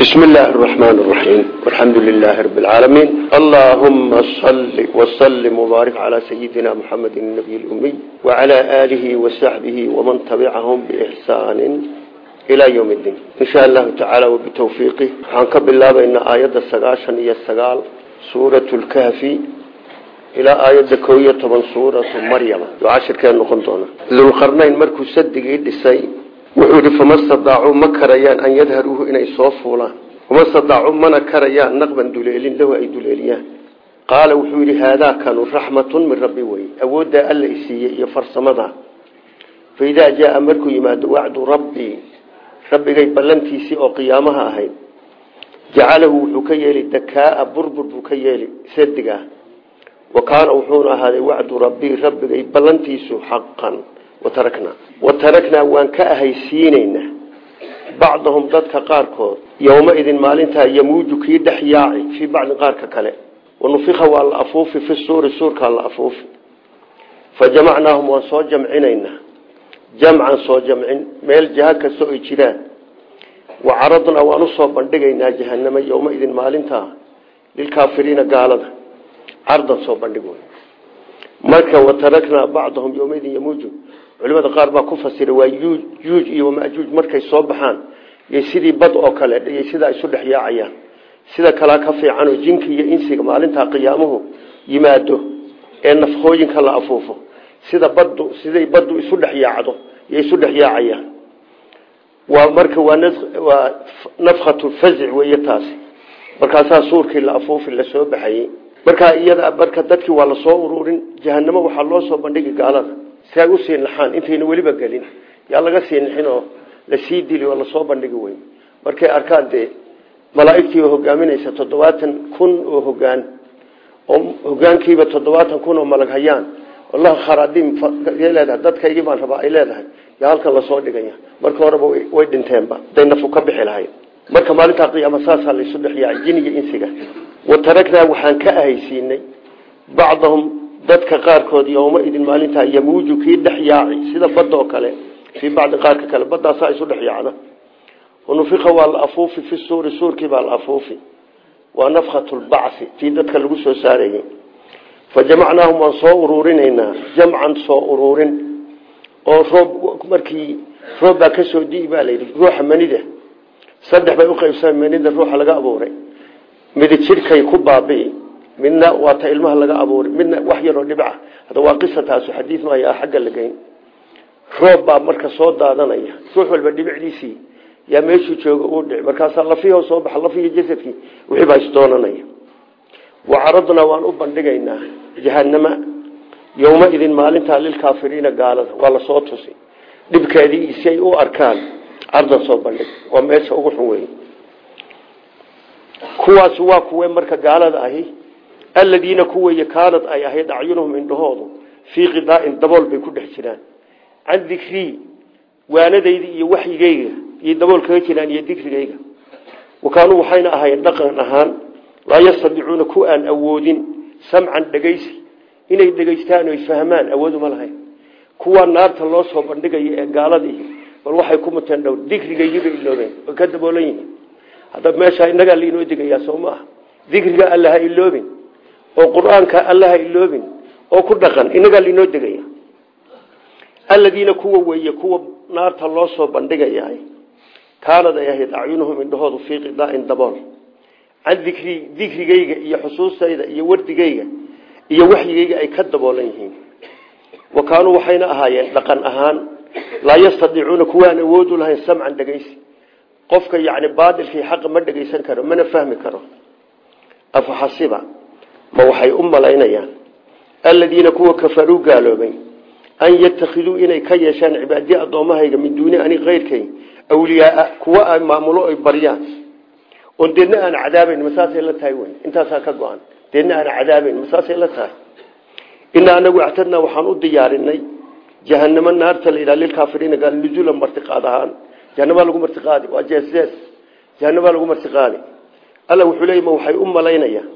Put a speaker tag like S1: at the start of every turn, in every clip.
S1: بسم الله الرحمن الرحيم والحمد لله رب العالمين اللهم صل وسلم وبارك على سيدنا محمد النبي الأمي وعلى آله وصحبه ومن تبعهم بإحسان إلى يوم الدين إن شاء الله تعالى وبتوفيقه عنك بالله بأن آيات السقاشا هي السقال سورة الكهف إلى آيات كوية من سورة مريم وعشر كان نقنطونا ذو القرنين مركو صدق إدسي wuxuu ihi fama stadaacuu ma karayaan an yadharuuhu inay soo fuulaan. Fama stadaacuu mana karayaan naqban duleelin lahu ay duleeliyaan. Qaala wuxuu yidhi haadaakanu raxmatun min rabbi wey awooddaa alla isiiyey iyo farsamada. Faidaa jaaa markuu yimaado wacdu rabbii rabbigay ballantiisii oo qiyaamaha ahayd. Jacalahu wuxuu ka yeeli dakaaa burbur buu ka yeeli sadiga wa kaana wuxuuna ahaaday wacdu rabbii rabbigay ballantiisu xaqan wataraknaa wataraknaa waan ka ahaysiinaynaa bacdahum dadka qaarkood yowmaidin maalintaa yamuuju kii dhex yaaci fii bacdin qaarka kale. Wanufika waa la afuufi fi suuri suurkaa la afuufi. Fa jamacnaahum waan soo jamcinaynaa. Jamcan soo jamcin meel jaha kastoo ay jiraan wa caradnaa waan u soo bandhigaynaa jahanama yowmaidin maalintaa lilkaafiriina gaalada. Cardan soo bandhig marka wataraknaa bacdahum culimada qaar baa ku fasiray waa yuuj iyo majuuj markay soo baxaan iyo sidii bad oo kale iyo sidaa isu dhex sida kalea ka fiicanoo jinka iyo insiga maalintaa qiyaamuhu yimaado ee nafkooyinka la afuufo. Sida badu siday badu isu dhex yaacdo iyo isu dhex waa marka waa nafkhatu fazic weeye taasi. Markaasaa suurkii la afuufi la soo baxayey markaa iyada marka dadkii waa la soo ururin jahanamo waxaa loo soo bandhigi gaalada si ay u sii naxaan intayna weliba gelin. Yaa laga sii nixin oo la sii dili oo la soo bandhigi weyn. Markay arkaan dee malaaigtii oo hogaaminaysa toddobaatan kun oo hogaan oo hogaankiiba toddobaatan kun oo malag hayaan wallahi kharaadiim leedahay dadkaygii baan rabaa ay leedahay. Yaa halkan la soo dhigaya marka horeba way dhinteenba haday nafu ka bixi lahayd. Marka maalintaa qiyaama saasaa laysu dhex yaacay jiniga insiga. Wa taragnaa waxaan ka ahaysiinay bacdahum dadka qaarkood yowmaidin maalintaa yamuuju kii dhex yaaci sida badda oo kale fii bacdi qaarka kale badaasaa isu dhex yaacda wanufika waa fi suuri suurkii baa la afuufi. Waa nafkhatu lbacthi tii dadka lagu soo saarayey fa jamacnaahum waan soo uruurinaynaa jamcan soo uruurin. Oo roob markii roob baa ka soo dii baa layidhi ruuxa manida. Saddex bay uqaybsama manida ruuxa laga abuuray. Midi jidhkay ku baabi'i midna waa ta ilmaha laga abuuray. Midna wax yaroo dhibca hada waa qisataasu xadiid maayo ah xagga la geyn. Marka soo daadanaya. Ruux walba dhibicdiisii yaa meeshuu jooga uu dhici markaasaa lafiho soo baxa lafihi jasadkii wixii baa isdoonanaya. Wa caradnaa waan u bandhigaynaa. Jahanama yowmaidin maalintaa lilkaafiriina gaalada. Waa la soo tusi. Dhibkeedii si u arkaan cardan soo bandhig. Waa meesha ugu xun wey kuwaas waa kuwe marka gaalada ahi aladiina kuwey kaanad ay ahayd acyunuhum indhahoodu fii qidaain dabool bay ku dhex jiraan. Can dikrii waanadayda iyo waxyigeyga iyo dabool kaga jiraan iyo dikrigeyga wakaanuu waxayna ahayn dhaqan ahaan laa yastadicuuna ku aan awoodin samcan dhegaysi. Inay dhegaystaan oy fahmaan awooduma lahayn. Kuwaa naarta loo soo bandhigayo ee gaaladii bal waxay ku muteen dhow dikrigeygiibay iloobeen way ka daboolan yihiin. Hadda meesha inagaa lainoo degayaa soo ma ah dikriga alla ha iloobin oo qur'aanka alla ha iloobin oo ku dhaqan inagaa lainoo degaya. Aladiina kuwa weeye kuwa naarta loo soo bandhigaya kaanad ay ahayd acyunuhum indhahoodu fii qidaain dabool. Can dikri dikrigeyga iyo xusuustayda iyo wardigeyga iyo waxyigeyga ay ka daboolan yihiin. Wa kaanuu waxayna ahaayeen dhaqan ahaan laa yastadiicuuna kuwaan awoodu lahayn samcan dhegaysi. Qofka yani baadilkii xaqa ma dhegaysan karo mana fahmi karo. Afaxasiba ma waxay u malaynayaan. Aladiina kuwa kafaruu gaaloobay an yatakiduu inay ka yeeshaan cibaadiye addoommahayga min duuni ani keyrkay awliyaaa kuwa ay maamulo ay baryaan oon deedna aan cadaabayn masaasay la tahay wy intaasaa ka go-an. Deedna aan cadaabayn masaasay la tahay. Inaa anagu actadnaa waxaan u diyaarinay jahanamo naarta la yidhaha lilkaafiriina gaal nuzulan martiqaad ahaan. Jahanabaa lagu martiqaadi waa alla wuxuu leeyay ma waxay u malaynayaan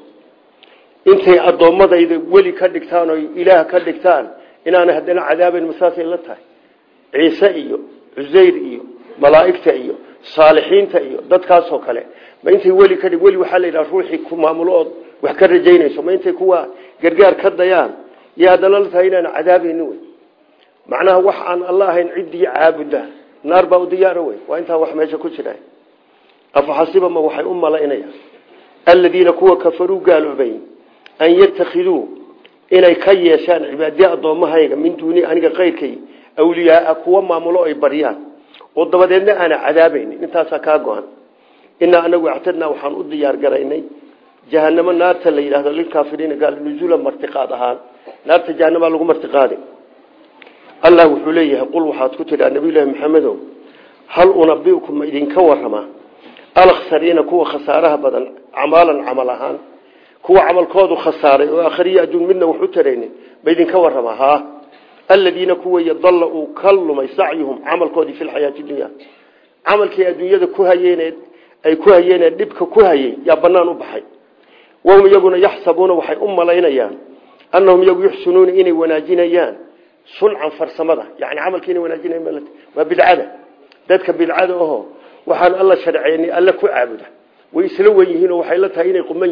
S1: intay addoommadayda weli ka dhigtaan oo ilaah ka dhigtaan inaana haddana cadaabayn masaasay la tahay. Ciise iyo cusayr iyo malaa'igta iyo saalixiinta iyo dadkaasoo kale ma intay weli ka dhig weli waxaa la yidhaha ruuxii ku maamulo wax ka rajaynayso ma intay kuwa gargaar ka dayaan. Iyo haddana la tahay inaan cadaabayni wey. Macnaha wax aan alla ahayn ciddii naar baa u diyaara wey. Waa intaa wax meesha ku jira. Afaxasiba ma waxay u malaynayaan. Aladiina kuwa kafaruu gaaloobay an yatakiduu inay ka yeeshaan cibaadiye addoommahayga min duuni aniga kayrkay awliyaaa kuwa maamulo ay baryaan oo dabadeedna aana cadaabaynin intaasaa kaa go-an inaa anagu actadnaa waxaan u diyaar garaynay jahanamo naarta la yidhahdo lilkaafiriina gaal nuzuula martiqaad ahaan naarta jahanamaa lagu martiqaadi allah wuxuu leeyahay qul waxaad ku tidhaa nabiyullaahi maxamedow hal unabiukum ma idinka waramaa alaksariina kuwa khasaaraha badan camaalan camal ahaan kuwa camalkoodu khasaaray oo akhriya adduun midna wax u taraynin ma idinka waramaa haa aladiina kuway dalla uu ka lumay sacyuhum camalkoodii dunya. Camalkii adduunyada ku hayeen ay ku hayeenee dhibka ku hayey yaa banaan u baxay. Wahum iyaguna yaxsabuuna waxay u annahum iyagu yuxsinuuna inay wanaajinayaan suncan farsamada. Yani camalkii inay wanaajinayan waa bidcada. Dadka bidcada aho waxaan alla sharceynay alla ku caabuda. Way isla wen waxay la tahay inay quman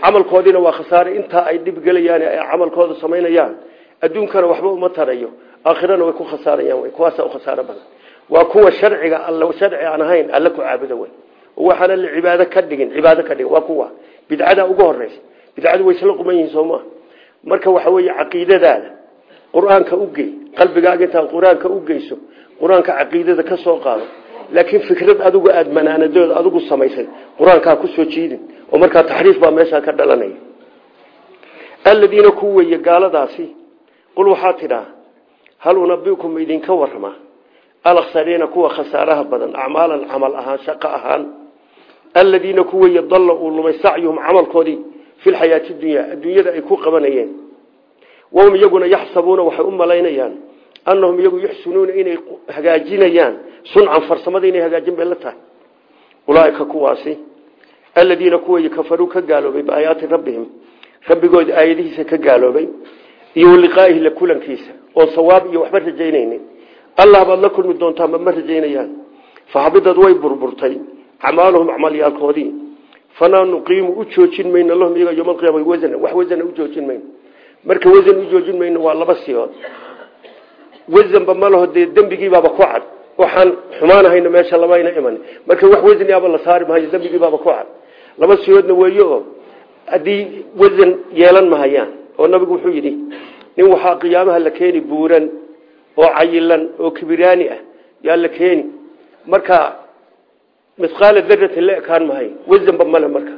S1: camalkoodiina waa khasaare. Intaa ay dhib gelayaan ay camalkooda samaynayaan adduunkana waxba uma tarayo. Aakhirana way ku khasaarayaan kuwaasa u khasaaro badan. Waa kuwa sharciga alla sharci aan ahayn alla ku caabuda wey waxaana la cibaado ka dhigin cibaado ka dhigin waa kuwa. Bidcada ugu horeysa bidcadu way isla quman sooma marka waxa weeye caqiidadaada qur'aanka ugey qalbigaaga intaad qur'aanka u geyso qur'aanka ka soo qaado laakiin fikrad adigu aada manaanadooda adigu samaysay qur'aankaa ku soo jiidin oo markaa taxriif baa meeshaa ka dhalanaya. Aladiina ku weeye gaaladaasi qul waxaa tidhaa hal unabikum idinka waramaa alaksariina kuwa khasaaraha badan acmaalan camal ahaan shaqo ahaan. Aladiina ku weeye dalla uu lumay sacyuhum camalkoodii fi lxayaati dunya adduunyada ay ku qabanayeen. Wahum iyaguna yaxsabuuna waxay u malaynayaan annahum iyagu yuxsinuuna inay hagaajinayaan. Suncan farsamada inay hagaajin bay la tahay. Ulaaika kuwaasi aladiina kuway kafaruu ka gaaloobay biaayaati rabbihim. Rabbigooda aayadihiisa ka gaaloobay iyo liqaa'ihi la kulankiisa. Oon sawaab iyo waxba rajaynaynin. Allah baad la kulmi doontaa ma rajaynayaan. Faxabidad way burburtay acmaaluhum acmaalyaalkoodii fanaa nuqiimu u joojin mayno lahum iyaga yoma alqiyaama wasana wax wasana u joojin mayno marka wasan u joojin mayno waa laba siyood wasanba ma laho dee dembigiibaaba ku cad. Waxaan xumaanahayna meesha lamayna iman. Marka wax wasniaba la saari mahayo dembigiibaaba ku cad. Laba siyoodna weeye oo haddii wasan yeelan mahayaan oo nabigu wuxuu yidhi nin waxaa qiyaamaha la keeni buuran oo cayilan oo kibiraani ah yaa la keeni. Marka misqaala daratin la ekaan mahay wasanba male marka.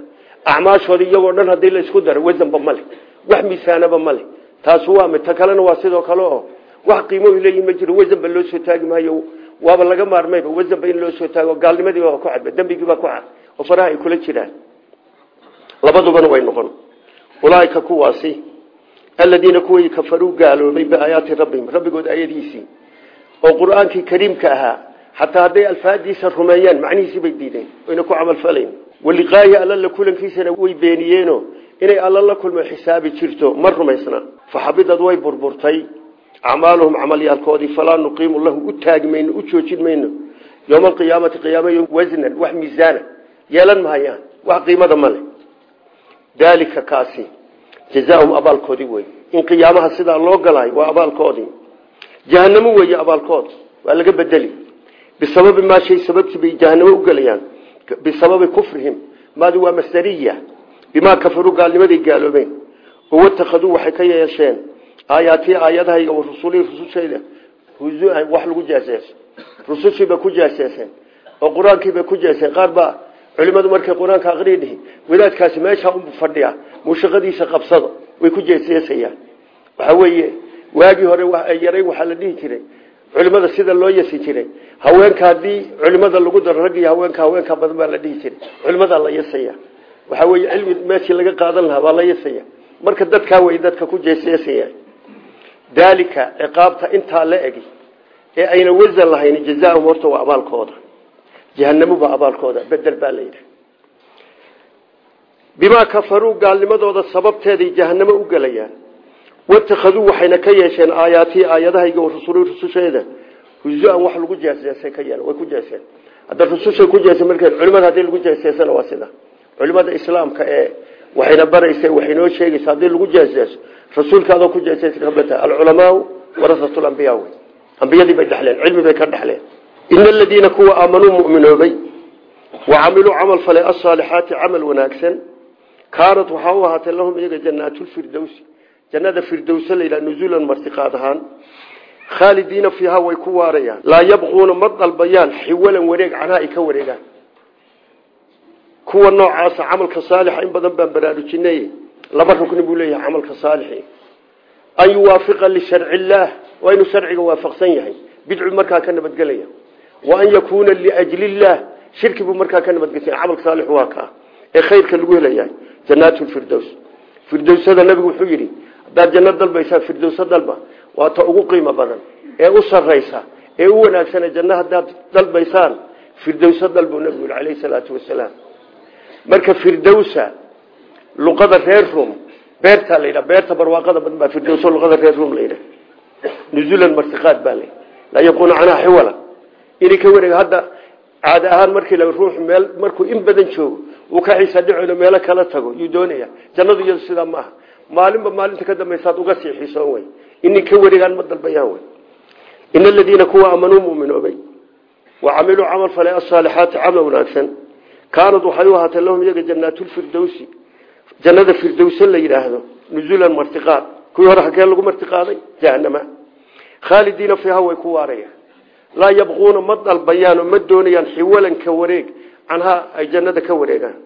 S1: Acmaashooda iyagoo dhan haddii la isku daro wasanba male wax miisaanaba male taas waa mid ta kalena waa sidoo kale oo wax qiimo leeyihiin ma jiro wasanba loo soo taagi maayo. Waaba laga maarmayba wasanba in loo soo taago. Gaalnimadiibaa ku cadba dembigiibaa ku cad oo faraha ay kula jiraan. Labadubana way noqon. Ulaaika kuwaasi aladiina kuway kafaruu gaaloobay biaayaati rabbihim rabbigood aayadiisii oo qur'aankii kariimka ahaa xataa hadday alfaadiisa rumeeyaan macnihiisii bay diideen wayna ku camalfalayn waliqaayi alla la kulankiisana way beeniyeeno inay alla la kulmo xisaabi jirto ma rumaysna. Faxabidad way burburtay acmaaluhum camalyaalkoodii falaa nuqiimu lahu u taagi mayno u joojin mayno yowma alqiyaamati qiyaamayo wasnan wax miisaana yeelan mahayaan wax qiimada male daalika kaasi jazaahum abaalkoodii wey in qiyaamaha sidaa loo galay waa abaalkoodii jahanamo weeye abaalkood waa laga bedeli bisababi maa shay sababtii bay jahanamo u gelayaan bisababi kufrihim maadi waa masdariya bimaa kafaruu gaalnimaday gaaloobeen oo watakaduu waxay ka yeesheen aayaatii aayadahayga rusulii rusushayda huzuan wax lagu jaaseeso rusushiibay ku jaaseeseen oo qur'aankiibay ku jeeseen qaar baa culimadu markay qur'aanka aqriya dhihi wadaadkaasi meeshaa u fadhiya muushaqadiisa qabsado way ku jeeseesayaan waxa weeye waagii hore yaray waxaa la dhihi jiray culimada sida loo yasi jiray haweenka haddii culimada lagu daro rag iyo haweenka haweenka badan baa la dhihi jiray. Culimadaa la yasaya waxa weeye cilmi meeshii laga qaadan lahaa baa la daalika ciqaabta intaa la egi ee ayna wasan lahayn jazaahum horta waa abaalkooda. Jahanamo baa abaalkooda bedel baa layidhi bimaa kafaruu gaalnimadooda sababteeday jahanamo u gelayaan watakhaduu waxayna ka yeesheen aayaatii aayadahayga rusul rususheeda. Huzu-an wax lagu jeeseesay ka yeel way ku jeeseen hadda rusushay ku jeesa markee culimada haddii lagu jeeseesana waa sida. Culimada islaamka ee waxayna baraysa waxaynoo sheegaysa haddii rasuulka adoo ku jeesesabata alculamaau warasatu lambiyaa wey. Ambiyadii bay dhexleen cilmi bay ka dhexleen ina aladiina kuwa aamanuu muminoobay wa camiluu camal falay asaalixaati camal wanaagsan kaanat waxaa u ahaatay lahum iyaga janaatulfirdowsi jannada firdowsa layidhaha nuzuulan martiqaad ahaan khaalidiina fiiha way ku waarayaan. Laa yabquuna ma dalbayaan xiwalan wareeg canhaa ay ka wareegaan. Kuwa noocaasa camalka saalixa laba rukni buu leeyahay camalka saalixi. An yuwaafiqa lisharci illaah waa inuu sharciga waafaqsan yahay bidcu markaa ka nabadgelaya. Wa an yakuuna liajli illaah shirki buu markaa ka nabadgelsanya camalka saalix waa kaa ee khayrka lagu helayahay jannaatu lfirdows firdowsada nabigu wuxuu yidhi haddaad janno dalbaysaa firdowsa dalba waa ta ugu qiimo badan ee u saraysa ee u wanaagsana janno haddaad dalbaysaan firdowsa dalbuu nabigu yidhi salaatu wasalaam. Marka firdowsa luqada reer rum beertaa la beerta barwaaqada badan baa firdowsa luqada reer rum la nuzulan martiqaad baa la laa yaquuna canhaa xiwala. Ka wareega hadda caada ahaan markii ruux meel markuu in badan joogo uu ka xiisa dhicooda meelo kala tago yuu doonaya jannadu iyadu sidaa ma aha. Maalinba maalinta ka dambaysaad uga sii xiisoon wey inay ka wareegaan ma dalbayaan wey ina aladiina kuwa aamanuu muminoobay wa camiluu camal falay asaalixaati camal wanaagsan. Kaanad waxay u ahaatay lahum iyaga jannada firdowsa la yidhaahdo nuzuulan martiqaad. Kuwii hore hagee lagu martiqaaday? Jahanama khaalidiina fiiha way ku waarayaan. Laa yabquuna ma dalbayaan ma doonayaan xiwalan ka wareeg canhaa ay jannada ka wareegaan.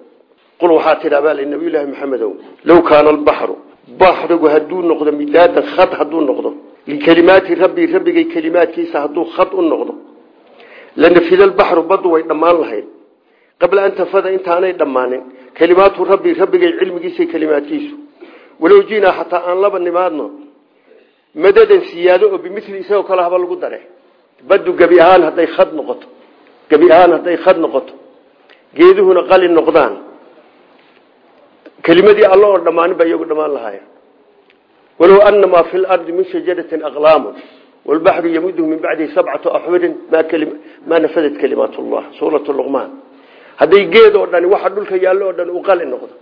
S1: Qul waxaa tidhaa baa nabiy llaahi maxamedow low kaana albaxru baxrigu hadduu noqdo midaadan khad hadduu noqdo likelimaati rabbii rabbigay kelimaadkiisa hadduu khad u noqdo lanafida albaxru baddu way dhammaan lahayd. Qabla an tafada intaanay dhammaanin kelimaatu rabbi rabbigay cilmigiisa kelimaadkiisu walow jinaa xataa aan laba nimaadno madadan siyaado oo bimili isagoo kale haba lagu dare. Baddu gebi ahaan hadday khad noqoto gebi ahaan hadday khad noqoto geeduhuna qalin noqdaan. Kelimadii alla oo dhammaanin ba iyagu dhammaan lahaaya walow anamaa fi lardi min shajaratin aqlaamun walbaxru yamuduhu min bacdihi sabcatu axurin maa nafadat kalimaat llah suuratu luqmaan hadday geed oo dhani waxa dhulka yaallo oo dhan uu qali noqdo.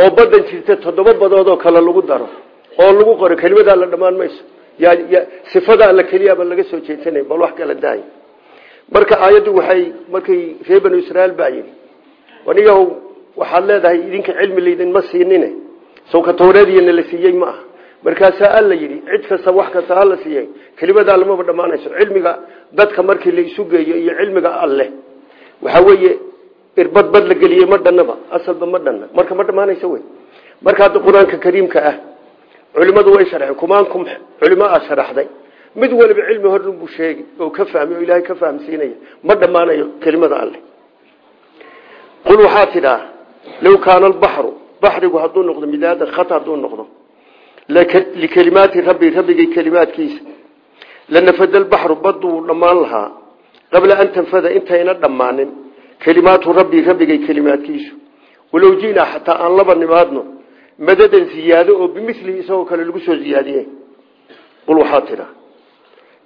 S1: Oo badan jirta toddoba badoodoo kale lagu daro. Oo lagu qoro kelimadaa la dhammaan mayso. Sifada alla keliyaaba laga soo jeedsanay bal wax kala daay. Marka aayaddu waxay markay reer banu israiil baa yidhi waxaad leedahay idinka cilmi laydinma siinine. Sawka tawreediyana la siiyey ma aha. Markaasaa alla yidhi cid kasta wax kasta hala siiyey. Kelimadaa lamaba dhammaanayso. Cilmiga dadka markii la isu iyo cilmiga alleh waxaa weeye irbad bad la geliyey ma dhanaba asalba ma dhanna. Marka ma dhammaanayso wey. Marka hadda qur'aanka kariimka ah culimadu way sharxeen kumaankum culimo a sharaxday mid waliba cilmi horun buu sheegi oo ka fahmay oo ilaahay ka fahamsiinaya ma dhammaanayo kelimada alleh qul waxaa tidhaa low kaana albaxru baxrigu hadduu noqdo midaadan khat hadduu noqdo likelimaati rabbi rabbigay kelimaadkiisa lanafada albaxru baddu wuu dhammaan lahaa. Qabla an tanfada intayna dhammaanin kelimaatu rabbi rabbigay kelimaadkiisu walow jinaa xataa aan laba nimaadno madadan ziyaado oo bimilihi isagoo kale lagu soo ziyaadiye qul waxaa tidhaa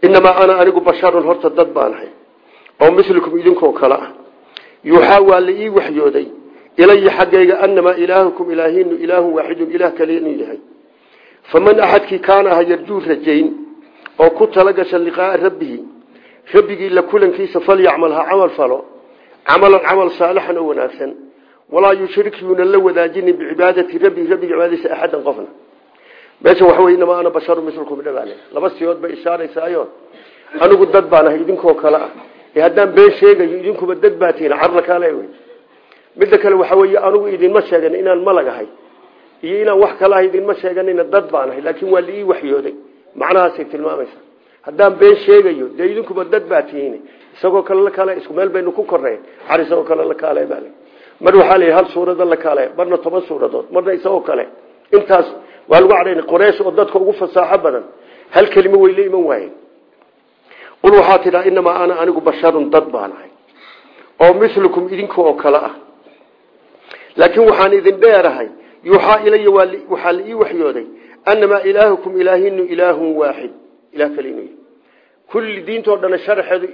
S1: inamaa ana anigu basharun horta dad baanahay oo milikum idinkoo kale ah. Yuuxaa waa la ii waxyooday ilaya xaggayga anamaa ilaahukum ilaahinu ilaahun waaxidun ilaah kale inuu yahay. Faman axadkii kaana aha yarjuu rajayn oo ku talagasha liqaaa rabbihi rabbigii la kulankiisa falyacmal ha camal falo camalan camal saalixan oo wanaagsan walaa yushrik yuunan la wadaajinin bicibaadati rabbihi rabbiga cibaadadiisa axadan qofna meesha waxa wey inamaa ana basharu milkum dhabaale laba siyood bay ishaaraysaayo anigu dad baan ahay idinkoo kale ah ee haddaan been sheegayo idinkuba dad baa tihiin carla kaale wey midda kale waxa weeye anigu idinma sheegan inaan malagahay iyo inaan wax kala ahay idinma sheeganina dad baan ahay laakiin waa haddaan been sheegayo dee idinkuba dad baa tihiin isagoo kale la kaale isku meel baynu ku koreen car isagoo kale la kaale baa mar waxaa la yidhi hal suurado la kaale marna toban suuradood marna isagoo kale. Intaas waa lagu cadhayna qoreysh oo dadka ugu fasaaxo badan hal kelimo way la waayeen. Qul waxaa tidhaa inamaa ana anigu basharun dad baan oo milukum idinka oo kale ah. Laakiin waxaan idin dheerahay yuuxaa ilaya waxaa la ii waxyooday anamaa ilaahukum ilaahinu ilaahun waaxid ilah kale inuu kulli diintoo dhan sharaxeedu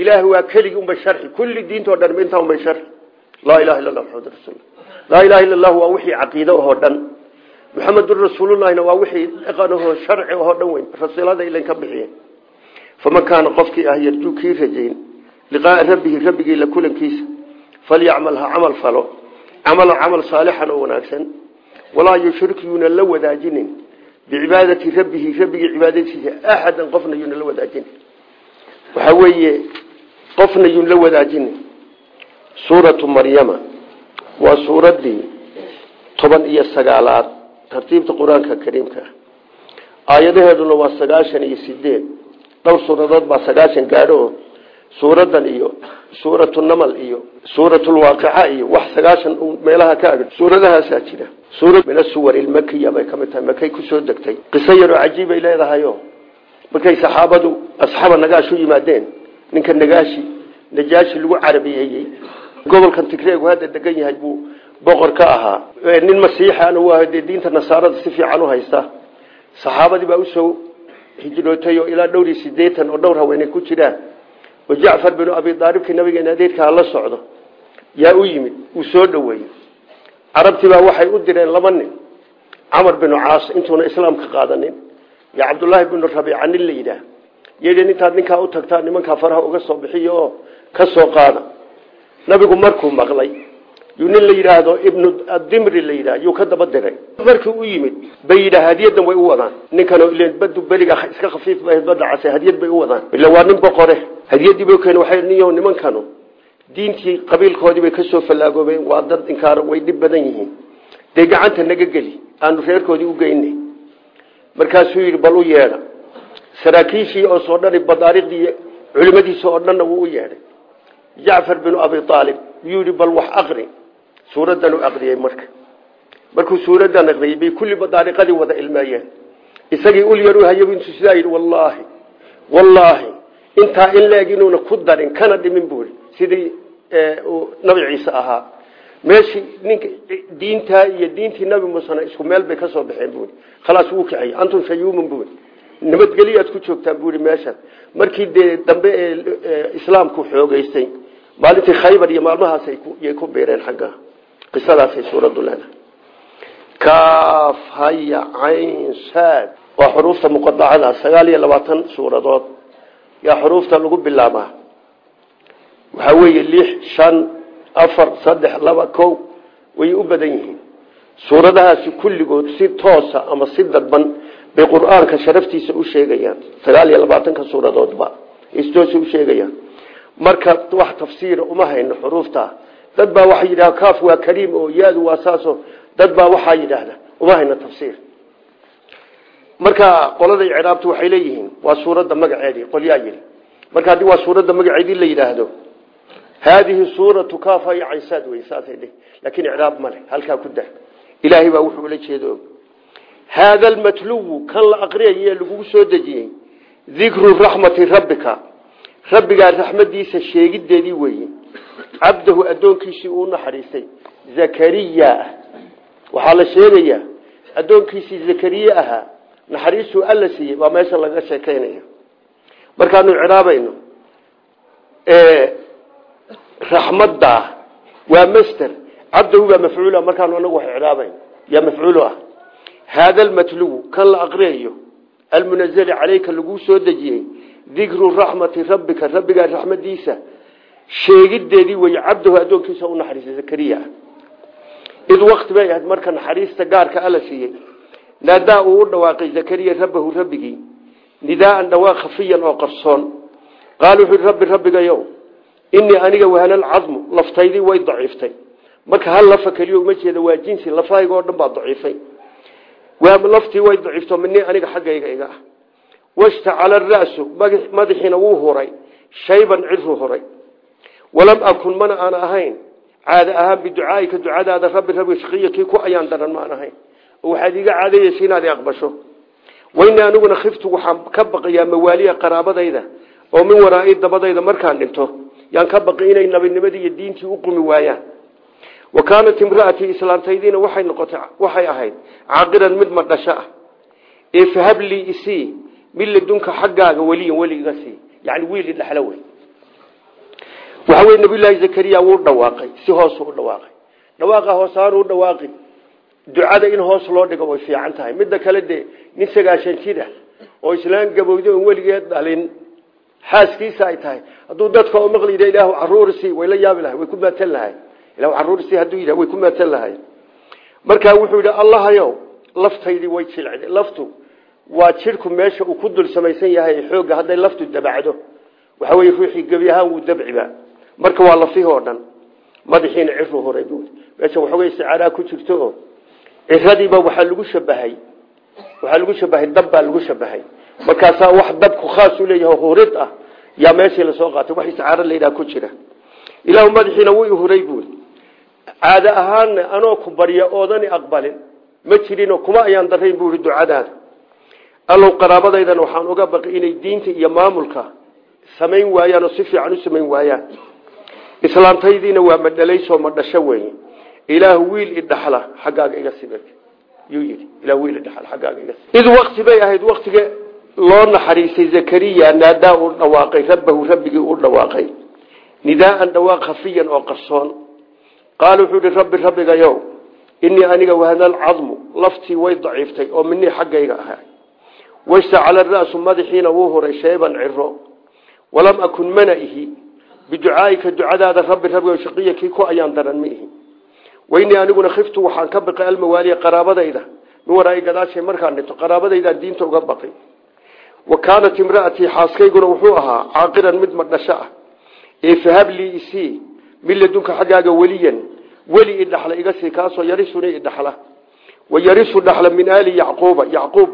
S1: ilaah waa keligii unbay sharxi. Kulli diintao dhan intaa unbay sharxi. Laa ilaha illa allah maxamad rasuul laa ilaha illa allahu waa wixii caqiide ahoo dhan. Muxamedun rasuulullahina waa wixii dhaqanahoo sharci ahoo dhan weyn. Rasiilada ilan ka bixiyeen. Faman kaana qofkii ah yarjuu kii rajayn liqaaa rabbihi rabbigii la kulankiisa falyacmal ha camal falo. Camalan camal saalixan oo wanaagsan. Walaa yushrik la wadaajinin bicibaadati rabbihi rabbigii cibaadadiisa axadan qofna yuuna la wadaajinin waxaa weeye qofna yuun la wadaajinin suuratu maryama waa suuraddii toban iyo sagaalaad. Tartiibta qur'aanka kariimka. Ah aayadaheeduna waa sagaashan iyo sideed dhowr suuradood baa sagaashan gaadho suuradan iyo suuratu namal iyo suuratulwaaqica iyo wax sagaashan meelaha ka ag suuradahaasaa jira. Suura min asuwar ilmakiya bay ka mid tahay. Makay ku soo degtay. Qiso yaroo cajiibay leedahayo markay saxaabadu asxaaba nagaash u yimaadeen. Ninka nagaashi najaashi lagu carabiyeeyey. Gobolkan tigreegu hadda degan yahay buu boqor ka ahaa. Nin masiixana u ah diinta nasaarada si fiican u haysta. Saxaabadii baa u soo hijrootay oo ilaa dhowr sideetan oo dhowr haweenay ku jiraan jacfar binu abi aalibkii nabigeena adeerkaa la socdo yaa u yimid uu soo dhoweeyey. Carabtiibaa waxay u direen laba nin camar binu caas intuuna islaamka qaadanin. Iyo cabdullaahi binu rabiica nin la yidhaah yidhin intaad ninkaa u tagtaa nimankaa faraha uga soo bixiyo oo ka soo qaada. Nabigu markuu maqlay yuu nin la yidhaahdo ibnu dimri la yidhah yuu ka daba diray. Markii u yimid bay yidhaah hadiyadan way u wadaan. Ninkanoo ilen badu beriga iska hadiyadii bay keen waxay niyo nimankanu diintii qabiilkoodii bay ka soo fallaagoobeen waa dad inkaar way dhib badan yihiin. Dee naga geli aanu reerkoodii u geynay. Markaasuu yidhi bal u yeedha. Saraakiishii oo soo dhani badaariqdii culimadiisa oo dhanna wuu u yeedhay. Jacfar binu abi aalib yuu bal wax aqri suuraddan u aqriyey marka. Markuu suuraddan aqriyey bay kulli badaariqadii wada ilmeeyeen isagii ul yar u hayay intuu sidaa intaa in la-eg inuuna ku darin kana dhimin buui sidii nabi ciise ahaa. Meeshii ninka diintaa iyo diintii nabi muusena isku meel bay ka soo baxeen buui khalaas wuu kiciyey. Antum shayuuman buui nabadgelyaad ku joogtaan buui meeshan markii dee dambe ee islaamku xoogeystay maalintii khaybar iyo maalmahaasay ku biireen xagga. Qisadaasay suuraddu leedahay. Kaaf haya cayn saad. Waa xuruufta muqadacada sagaal iyo labaatan suuradood yaa xuruufta lagu bilaabaa. Waxaa weeye lix shan afar saddex laba ko way u badan yihiin. Suuradahaasi kulligood si toosa ama si dadban bay qur'aanka sharaftiisa u sheegayaan. Sagaal iyo labaatanka suuradoodba istoosa u sheegayaan. Marka wax tafsiira uma hayno xuruufta. Dad baa waxay yidhaha kaaf waa kariim oo yaadu waa saaso dad baa waxaa yidhaahda uma hayno tafsiir marka qolada icraabtu waxay leeyihiin waa suuradda magaceedii qolyaa yidhi marka haddii waa suuradda magaceedii la yidhaahdo haadihi suuratu kaafa iyo caysaad wey saasay dhihi laakiin icraab male halkaa ku dah. Ilaahay baa wuxuu ula jeedo. Haada almatluwu kan la aqriyaye lagugu soo dejiyey dikru raxmati rabbika. Rabbigaa raxmadiisa sheegideedii weeye. Cabdahu addoonkiisii uu naxariistay zakariya waxaa la sheegayaa addoonkiisii zakariye ahaa naxariistuu alla siiyey waa meesha laga sheekaynaya markaanu icraabayno raxmadda waa master cabdahu baa mafcuula markaanu anagu wax icraabayno yaa mafcuulu ah. Haada almatluwu kan la aqriyayo almunazali caleyka laguu soo dejiyey dikru raxmati rabbika rabbigaa raxmadiisa sheegideedii wey cabdahu addoonkiisa u naxariistay zakariya. Id wakti bay ahayd marka naxariista gaarka alla siiyey naadaa uu u dhawaaqay zakariya rabbahu rabbigii nidaaan dhawaaq khafiyan oo qarsoon qaal wuxuu rabbi rabbigayow inii aniga wahanal cadmu laftaydii way daciiftay. Marka hal lafa keliyo uma jeeda waa jinsi lafahayga oo dhan baa daciifay. Laftii way daciifto minii aniga xaggayga iga ah. Washtacala ra'su madaxiina wuu huray shayban ciruu huray. Walam akun mana aan ahayn. Caada ahaan biducaaika ducadaada rabbi rabbi shaqiya kii ku ayaan daran waxaad iga caadayeysa inaad aqbasho. Waynii aniguna khiftu waxaan ka baqayaa mawaaliya qaraabadayda oo min waraai dabadayda markaan dhinto yaan ka baqi inay nabinimadii iyo diintii u qumi waayaan. Wa kaanat imra'atii waxay noqotay waxay ahayd caaqiran mid ma dhasho ah. Ee fahablii isii min ladunka xaggaaga weliyan weli iga sii. Wiil idhexlo wey. Waxa weye nabiyullaahi zakariya wuu dhawaaqay si hoosu u dhawaaqay. Dhawaaqa hoosaanu u dhawaaqi ducada in hoos loo dhigo way fiican tahay. Midda kale dee nin sagaashan jir ah oo islaan gabowda oon weligeed dhalin xaaskiisa ay tahay. Hadduu dadka oo maqli ilaahu caruursi way la yaabi lahay way ku maatan lahay ilahu caruursi hadduu yidhah way ku maatan lahay markaa wuxuu yidhi allahayow laftaydii way jilcday laftu waa jidhku meesha uu ku dul samaysan yahay xoogga hadday laftu dabacdo. Waxa weye ruuxii gebi ahaan wuu dabciba marka waa lafihii oo dhan madaxiina ciru horay meesha waxoogay ku jirto ciradiiba waxaa lagu shabahay. Waxaa lagu shabahay dab baa lagu shabahay. Markaasaa wax dabku khaas u leeyahay hurid ah yaa meeshii la soo qaatay wax isticaaro layidhaha ku jira. Ilaahu madaxiina wuu ihuray buuli caado ahaanna anoo ku barya oodani aqbalin ma jirinoo kuma ayaan darayn buui ducadaada. Allow qaraabadaydan waxaan uga baqi inay diinta iyo maamulka samayn waayaan oo si fiican u samayn waayaan. Islaantaydiina waa madhalaysoo ma dhasho weeye ilaah wiil idhaxla xaggaaga iga sibir yuu yidhi ilah wiil idhaxla xaggaaga iga sibir id wakti bay ahayd waktiga loo naxariistay zakariya naadaa uu dhawaaqay rabbahu rabbigii uu dhawaaqay. Nidaaan dhawaaq khafiyan oo qarsoon. Qaala wuxuu yihi rabbi rabbigayow inii aniga wahada alcadmu laftii way daciiftay oo minii xaggayga ahaa. Wastacala ra'su madaxiina wuu huray sheeban ciro walam akun mana ihi. Biducaaika ducadaada rabbi rabbiga shaqiya kii ku waynii aniguna khiftu waxaan ka baqay almawaaliya qaraabadayda. Min gadaashay markaan dhinto qaraabadaydaan diinta uga baqay. Wa kaanat imra'atii wuxuu ahaa caaqiran mid madhasho ah. Ee fahablii isii min ladunka xaggaaga weliyan weli idhaxla iga sii kaasoo yarisuni idhaxla wa yarisu dhaxla min aali yacquuba yacquub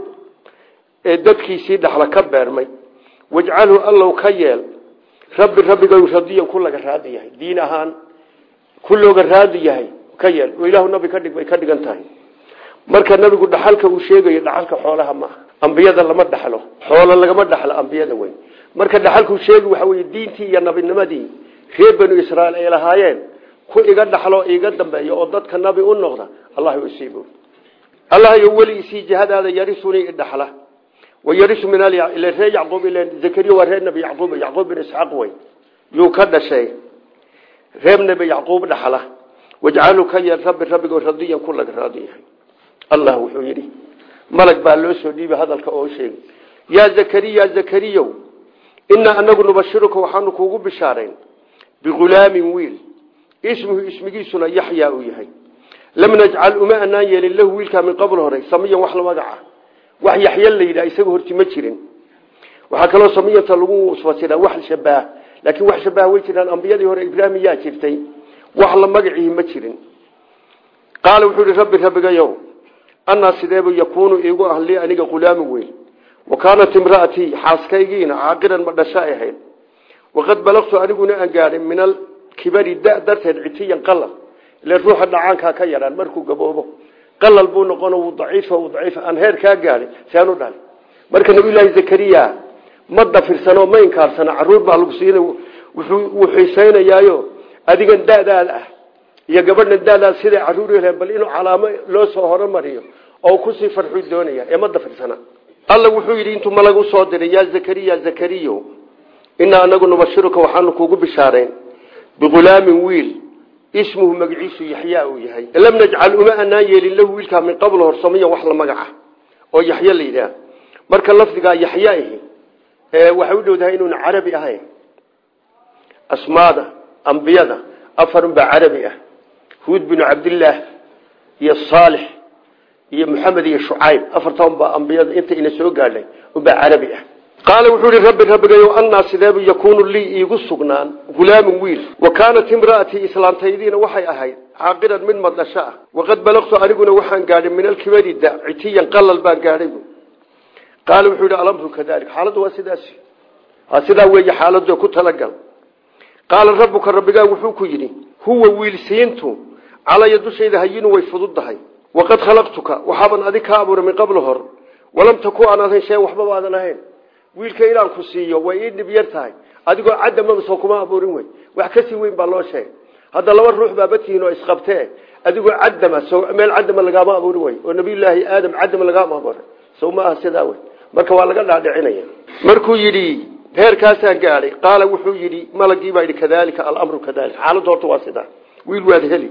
S1: ee dadkiisii dhaxla ka beermay. Wajcalhu allow ka yeel rabbi rabbiga ku laga raadi diin ahaan ku looga ka yeel oo ilaahu nabi ka dhig bay ka dhigan tahay. Marka nabigu dhaxalka uu sheegayo dhaxalka xoolaha ma aha. Ambiyada lama dhaxlo. Xoolo lagama dhaxlo ambiyada weyn. Marka dhaxalkuu sheegi waxa weye diintii iyo nabinimadii reer banu israail ay lahaayeen ku iga dhaxlo iga dambeeya oo dadka nabi u noqda allah isiib allah yo weli isii jihadaada yarisuni idhaxla wayarisu min ree yacquub zakariya waa reer nabi yacquub yacquub bin isxaaq wey yuu ka dhashay. Reer nabi yacquub dhaxla wajcalu ka yeel rabbi rabbigo radiyan ku laga raadi yahay. Allah wuxuu yidhi malag baa loo soo dhiibay hadalka oo sheegay. Yaa zakariya zakariyow inaa anagu nubashiruka waxaanu kuugu bishaarayn bighulaamin wiil. Ismuhu ismigiisuna yaxyaa uu yahay. Lam najcal uma anaan yeelin lahu wiilkaa min qabl hore samiyan wax la magaca wax yaxya la yidhaha isaga horti ma jirin. Waxaa kaloo samiyanta lagu fasiraa wax shabaah laakiin wax la magacihi ma jirin. Qaala wuxuu ihi rabbi rabbigayow anaa sideebu yakuunu iigu ah lii aniga hulaamin weyn. Wa kaanat imra'atii xaaskaygiina caaqiran ma dhasho ay ahayd waqad balagtu aniguna aan gaadhay min alkibari da darteed citiyan qalal ile ruuxa dhacaankaa ka yaraan markuu gaboobo. Qalal buu noqon wuu daciifa wuu daciifa aan heer kaa gaadhay saan u dhahay. Marka nabiyullaahi zakariya ma dafirsano ma inkaarsana carruur baa lagu siina wuu xiisaynayaayo adigan da'daad ah iyo gabadhan da'daad siday carruur heleen bal inuu calaamo loo soo horumariyo oo ku sii farxuu doonaya ee ma alla wuxuu yidhi intuu malag u soo diray zakariya zakariyo inaa anagu nubashiruka waxaanu kuugu bishaarayn bighulaamin wiil ismuhu magaciisu yaxyaa uu yahay. Lam najcal uma anaan yeelin lahu wiilkaa min qabl horsamiya wax la magaca oo yaxya la yidhaah marka lafdigaa yaxyaihi waxay u dhowdahay inuuna carabi ahayn. Asmaada ambiyada afarun baa carabi ah. Huud binu cabdillaah iyo saalix iyo maxamed iyo shucayb. Afartan baa ambiyada inta ina soo gaadhay unbaa carabi ah. Qaala wuxuu ihi rabbi rabbigayo annaa sideebu yakuunu lii iigu sugnaan hulaamin wiil. Wa kaanat imra'atii islaantaydiina waxay ahayd caaqiran mid madhasho ah. Waqad balagtu aniguna waxaan gaadhay min alkibari da citiyan qalal baan gaadhay bu qaala wuxuu yidhi alamru kadalik? Xaaladdu waa sidaas sidaa weeye xaalado ku talagal qaala rabbuka rabbigaa wuxuu ku yidhi huwa wiilsiintu calaya dushayda hayinu way fududdahay waqad khalaqtuka waxaaban adig ka abuuray min qabl hor walam taku aan ahayn shay waxbaba aadan ahayn wiilka inaan ku siiyo way ii dhib yar tahay adigoo cadamaba soo kuma abuurin wey wax ka sii weyn baa loo sheegay hadda laba ruux baaba tihiin oo isqabtee adigoo cadama so meel cadama lagaama abuurin wey oo nabiyullaahi aadam cadama lagaama abuuray sow ma aha sidaa wey marka waa laga dhaadhicinaya markuu yidhi heerkaasaan gaadhay qaala wuxuu yidhi malagii baa yidhi kadalika alamru kadalik xaaladdu horta waa sidaa. Wiil waad heli.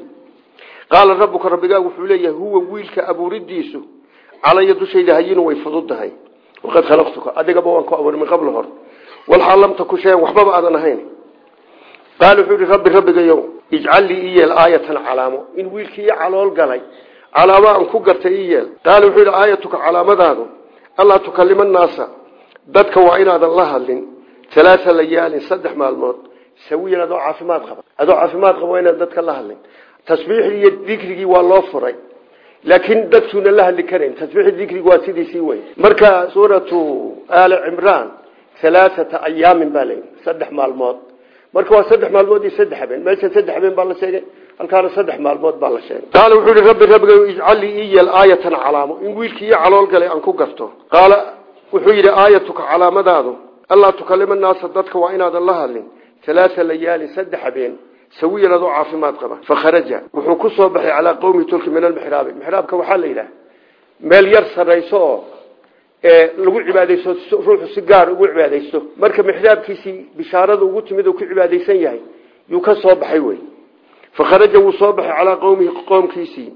S1: Qaala rabbuka rabbigaa wuxuu leeyahay huwa wiilka abuuridiisu calaya dushayda hayinu way fududahay. Waqad khalaqtuka. Adigaba waan ku abuuray min qabl hor. Walxaal lam taku shayan waxbaba aadan ahayn. Qaala wuxuu yihi rabbi rabbigayow ijcal lii i yeel aayatan calaamo. In wiilkii calool galay calaamo aan ku gartay i yeel. Wuxuu yidhi aayatuka calaamadaadu allaa tukalima naasa dadka waa inaadan la hadlin alaaa layaalin saddex maalmood. Sawiyan adoo caafimaad qaba. Adoo caafimaad qaba inaan dadka la hadlin. Tasbiixdii iyo dikrigii waa loo furay. Laakiin dadkuuna la hadli karayn tasbiixi dikrigi waa sidiisii wey marka suuratu aali cimraan alaaata ayaamin baa layihi saddex maalmood. Marka waa saddex maalmood iyo saddex habeen. Meesha saddex habeen baa la sheegay. Halkaana saddex maalmood baa la sheegay. Qaala wuxuu yihi rabbi rabbiga ijcal lii i yeel aayatan calaamo in wiilkii iyo calool galay aan ku garto. Qaala allaa tukalima naasa dadka waa inaadan la hadlin. Alaaa layaalin saddex habeen. Sawiyan adoo caafimaad qaba. Fakharaja wuxuu ku soo baxay calaa qowmi tulki min almixraabi mixraabka waxaa la yidhaha meel yar sarrayso oo lagu cibaadaysto ruuxu si gaar ugu cibaadaysto. Marka mixraabkiisii bishaarada ugu timid uu ku cibaadaysan yahay yuu ka soo baxay wey. Fakharaja wuu soo baxay calaa qowmihi qoomkiisii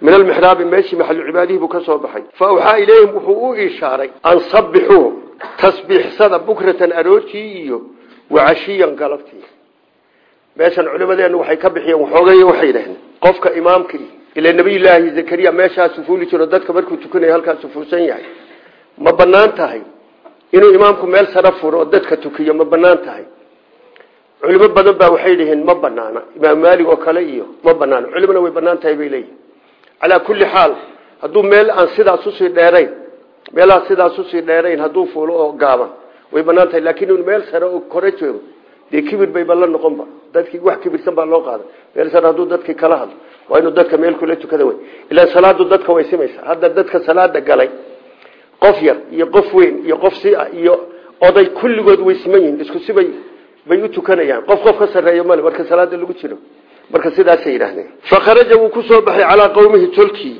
S1: min almixraabi meeshii maxalu cibaadihii buu ka soo baxay. Fa tasbiixsada bukratan aroortii iyo wacashiyan galabtii. Meeshan culimadeenu waxay ka bixiyeen waxoogay waxay yidhahdeen qofka imaamkii ila nabiyullaahi zakariya meeshaasu fuuli jiro dadka markuu tukanaya halkaasu fuulsan yahay. Ma bannaan tahay inuu imaamku meel sara furo oo dadka tukiyo ma bannaan tahay. Culimo badan baa waxay yihiin ma banaana imaam maalig oo kale iyo ma banaana culimona way bannaan tahay bay leeyihiin calaa kulli xaal hadduu meel aan sidaas u sii dheerayn meelaha sidaas u sii dheerayn hadduu fuulo oo gaaban way bannaan tahay laakiin inu meel sare oo kore joogo dee kibir bayba la noqonba dadkii wax kibirsan baa loo qaaday. Meel sare hadduu dadkii kala hadlo waa inuu dadka meel kula tukada wey. Ilaa salaadu dadka way simaysaa. Hadda dadka salaada galay qof yar iyo qof weyn iyo qof si iyo oday kulligood way siman isku sibay bay u tukanayaan. Qof qof ka sarreeyo male marka salaada lagu jiro. Marka sidaasay yidhaahdeen. Fakharaja wuu ku soo baxay calaa qowmihi tolkii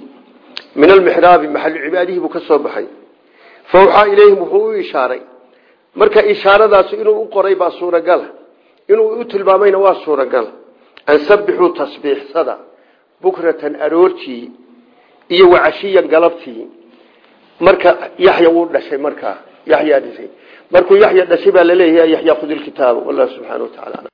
S1: min almixraabi maxalu cibaadihii buu ka soo baxay fa waxaa ilayhim wuxuu u ishaaray marka ishaaradaas inuu u qoray baa suuragala inuu u tilmaamayna waa suuragal an sabbixuu tasbiixsada bukratan aroortii iyo wacashiyan galabtii marka yaxya wuu dhashay markaa yaxyaa dhisay markuu yaxya dhashay baa la leeyahay yaxya khud ilkitaaba wallah